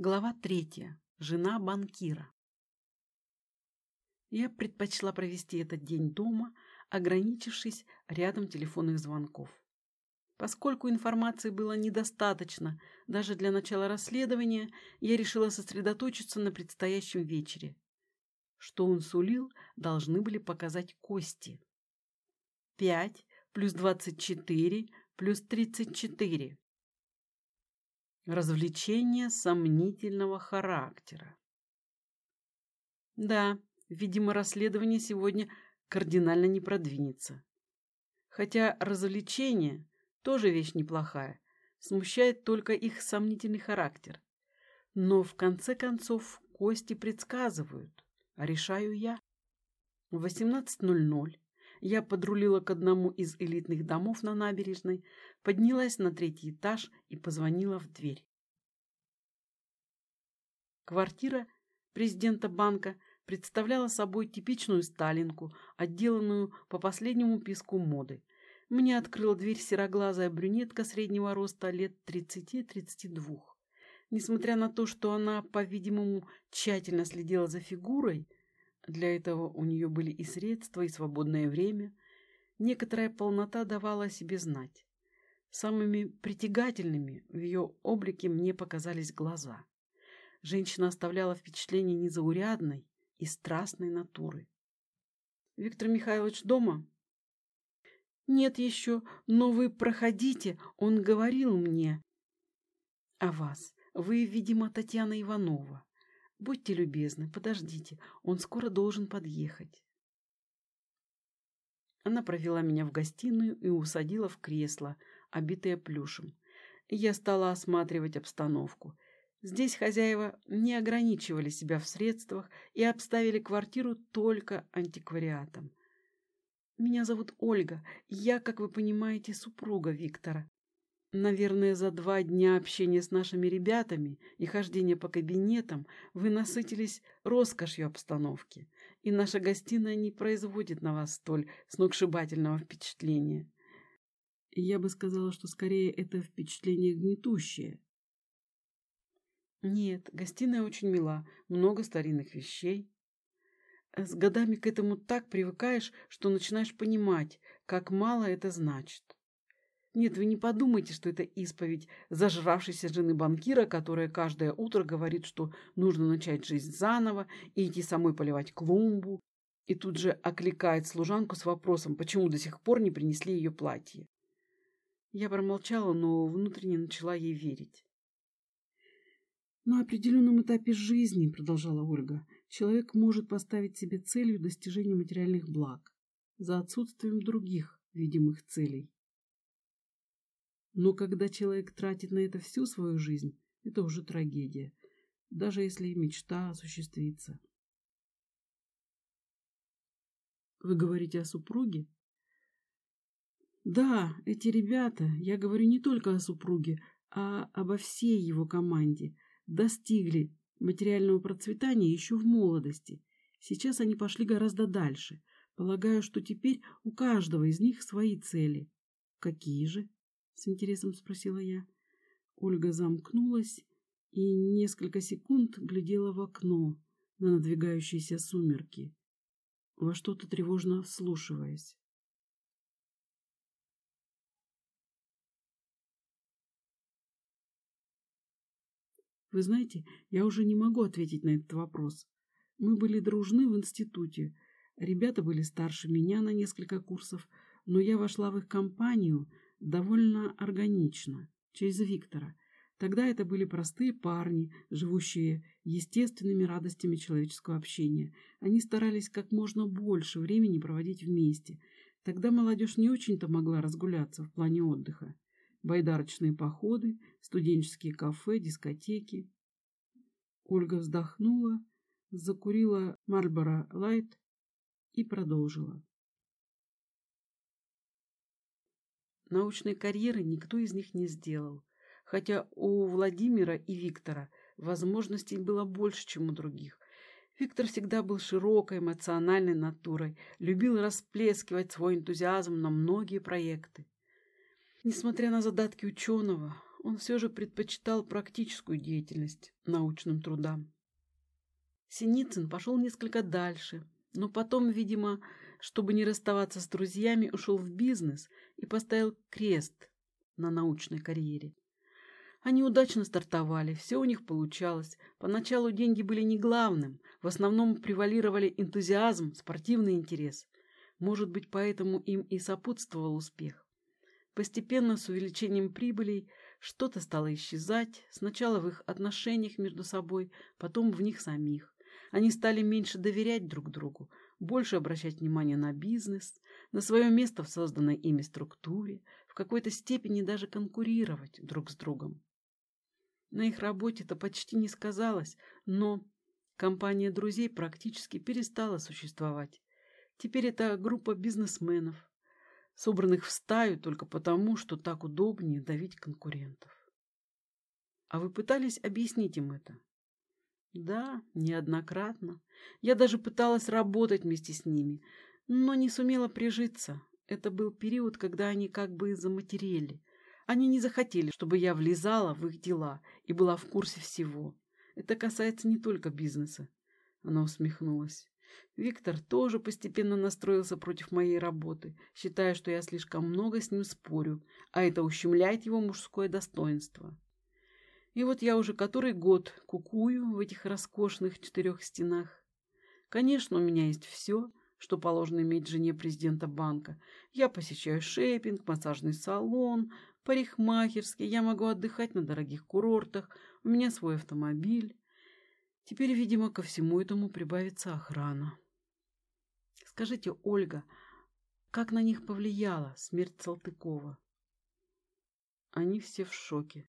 Глава третья. Жена банкира. Я предпочла провести этот день дома, ограничившись рядом телефонных звонков. Поскольку информации было недостаточно даже для начала расследования, я решила сосредоточиться на предстоящем вечере. Что он сулил, должны были показать кости. Пять плюс двадцать четыре плюс тридцать четыре. Развлечение сомнительного характера. Да, видимо, расследование сегодня кардинально не продвинется. Хотя развлечение тоже вещь неплохая, смущает только их сомнительный характер. Но в конце концов кости предсказывают, а решаю я. В 18.00 я подрулила к одному из элитных домов на набережной, поднялась на третий этаж и позвонила в дверь. Квартира президента банка представляла собой типичную сталинку, отделанную по последнему писку моды. Мне открыла дверь сероглазая брюнетка среднего роста лет 30-32. Несмотря на то, что она, по-видимому, тщательно следила за фигурой, для этого у нее были и средства, и свободное время. Некоторая полнота давала о себе знать. Самыми притягательными в ее облике мне показались глаза. Женщина оставляла впечатление незаурядной и страстной натуры. «Виктор Михайлович дома?» «Нет еще, но вы проходите, он говорил мне». «О вас. Вы, видимо, Татьяна Иванова». Будьте любезны, подождите, он скоро должен подъехать. Она провела меня в гостиную и усадила в кресло, обитое плюшем. Я стала осматривать обстановку. Здесь хозяева не ограничивали себя в средствах и обставили квартиру только антиквариатом. Меня зовут Ольга, я, как вы понимаете, супруга Виктора. Наверное, за два дня общения с нашими ребятами и хождения по кабинетам вы насытились роскошью обстановки, и наша гостиная не производит на вас столь сногсшибательного впечатления. я бы сказала, что скорее это впечатление гнетущее. Нет, гостиная очень мила, много старинных вещей. С годами к этому так привыкаешь, что начинаешь понимать, как мало это значит. Нет, вы не подумайте, что это исповедь зажравшейся жены банкира, которая каждое утро говорит, что нужно начать жизнь заново и идти самой поливать клумбу, и тут же окликает служанку с вопросом, почему до сих пор не принесли ее платье. Я промолчала, но внутренне начала ей верить. На определенном этапе жизни, продолжала Ольга, человек может поставить себе целью достижения материальных благ за отсутствием других видимых целей. Но когда человек тратит на это всю свою жизнь, это уже трагедия, даже если мечта осуществится. Вы говорите о супруге? Да, эти ребята, я говорю не только о супруге, а обо всей его команде, достигли материального процветания еще в молодости. Сейчас они пошли гораздо дальше. Полагаю, что теперь у каждого из них свои цели. Какие же? С интересом спросила я. Ольга замкнулась и несколько секунд глядела в окно на надвигающиеся сумерки, во что-то тревожно вслушиваясь. Вы знаете, я уже не могу ответить на этот вопрос. Мы были дружны в институте. Ребята были старше меня на несколько курсов, но я вошла в их компанию довольно органично, через Виктора. Тогда это были простые парни, живущие естественными радостями человеческого общения. Они старались как можно больше времени проводить вместе. Тогда молодежь не очень-то могла разгуляться в плане отдыха. Байдарочные походы, студенческие кафе, дискотеки. Ольга вздохнула, закурила Марлборо Лайт и продолжила. Научной карьеры никто из них не сделал, хотя у Владимира и Виктора возможностей было больше, чем у других. Виктор всегда был широкой эмоциональной натурой, любил расплескивать свой энтузиазм на многие проекты. Несмотря на задатки ученого, он все же предпочитал практическую деятельность научным трудам. Синицын пошел несколько дальше, но потом, видимо, чтобы не расставаться с друзьями, ушел в бизнес и поставил крест на научной карьере. Они удачно стартовали, все у них получалось. Поначалу деньги были не главным, в основном превалировали энтузиазм, спортивный интерес. Может быть, поэтому им и сопутствовал успех. Постепенно, с увеличением прибылей, что-то стало исчезать, сначала в их отношениях между собой, потом в них самих. Они стали меньше доверять друг другу, больше обращать внимание на бизнес, на свое место в созданной ими структуре, в какой-то степени даже конкурировать друг с другом. На их работе это почти не сказалось, но компания друзей практически перестала существовать. Теперь это группа бизнесменов, собранных в стаю только потому, что так удобнее давить конкурентов. А вы пытались объяснить им это? Да, неоднократно. Я даже пыталась работать вместе с ними, но не сумела прижиться. Это был период, когда они как бы заматерели. Они не захотели, чтобы я влезала в их дела и была в курсе всего. Это касается не только бизнеса. Она усмехнулась. Виктор тоже постепенно настроился против моей работы, считая, что я слишком много с ним спорю, а это ущемляет его мужское достоинство. И вот я уже который год кукую в этих роскошных четырех стенах. Конечно, у меня есть все, что положено иметь жене президента банка. Я посещаю шейпинг, массажный салон, парикмахерский, я могу отдыхать на дорогих курортах, у меня свой автомобиль. Теперь, видимо, ко всему этому прибавится охрана. Скажите, Ольга, как на них повлияла смерть Салтыкова? Они все в шоке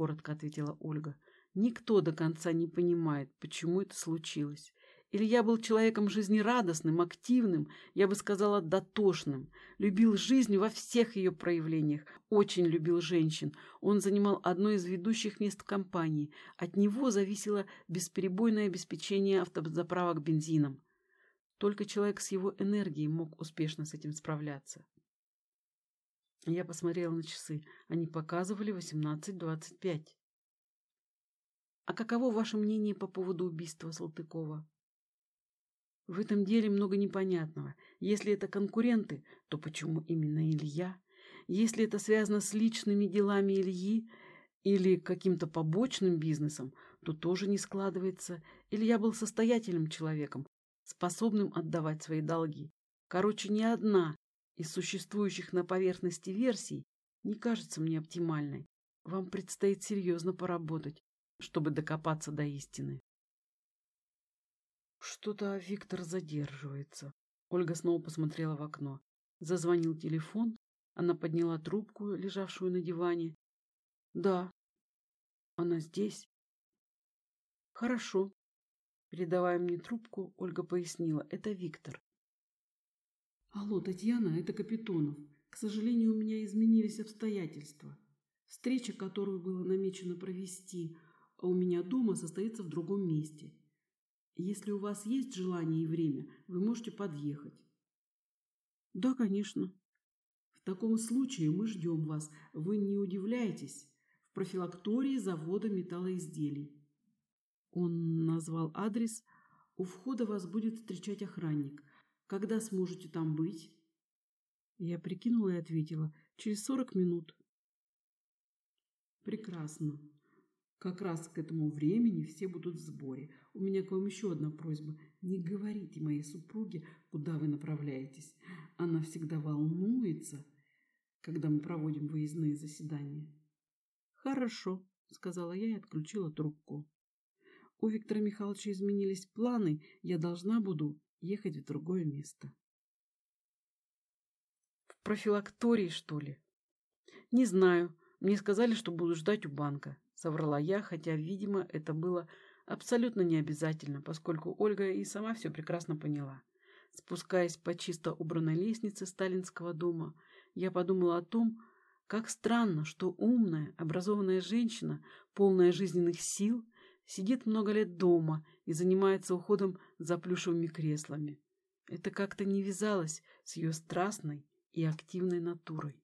коротко ответила Ольга. Никто до конца не понимает, почему это случилось. Илья был человеком жизнерадостным, активным, я бы сказала, дотошным. Любил жизнь во всех ее проявлениях. Очень любил женщин. Он занимал одно из ведущих мест в компании. От него зависело бесперебойное обеспечение автозаправок бензином. Только человек с его энергией мог успешно с этим справляться. Я посмотрела на часы. Они показывали 18.25. А каково ваше мнение по поводу убийства Салтыкова? В этом деле много непонятного. Если это конкуренты, то почему именно Илья? Если это связано с личными делами Ильи или каким-то побочным бизнесом, то тоже не складывается. Илья был состоятельным человеком, способным отдавать свои долги. Короче, ни одна из существующих на поверхности версий не кажется мне оптимальной. Вам предстоит серьезно поработать, чтобы докопаться до истины. Что-то Виктор задерживается. Ольга снова посмотрела в окно. Зазвонил телефон. Она подняла трубку, лежавшую на диване. Да. Она здесь. Хорошо. Передавая мне трубку, Ольга пояснила. Это Виктор. Алло, Татьяна, это Капитонов. К сожалению, у меня изменились обстоятельства. Встреча, которую было намечено провести а у меня дома, состоится в другом месте. Если у вас есть желание и время, вы можете подъехать. Да, конечно. В таком случае мы ждем вас. Вы не удивляйтесь. В профилактории завода металлоизделий. Он назвал адрес. У входа вас будет встречать охранник. Когда сможете там быть? Я прикинула и ответила. Через сорок минут. Прекрасно. Как раз к этому времени все будут в сборе. У меня к вам еще одна просьба. Не говорите моей супруге, куда вы направляетесь. Она всегда волнуется, когда мы проводим выездные заседания. Хорошо, сказала я и отключила трубку. У Виктора Михайловича изменились планы. Я должна буду ехать в другое место. В профилактории, что ли? Не знаю. Мне сказали, что буду ждать у банка. Соврала я, хотя, видимо, это было абсолютно необязательно, поскольку Ольга и сама все прекрасно поняла. Спускаясь по чисто убранной лестнице сталинского дома, я подумала о том, как странно, что умная, образованная женщина, полная жизненных сил, сидит много лет дома и занимается уходом за плюшевыми креслами. Это как-то не вязалось с ее страстной и активной натурой.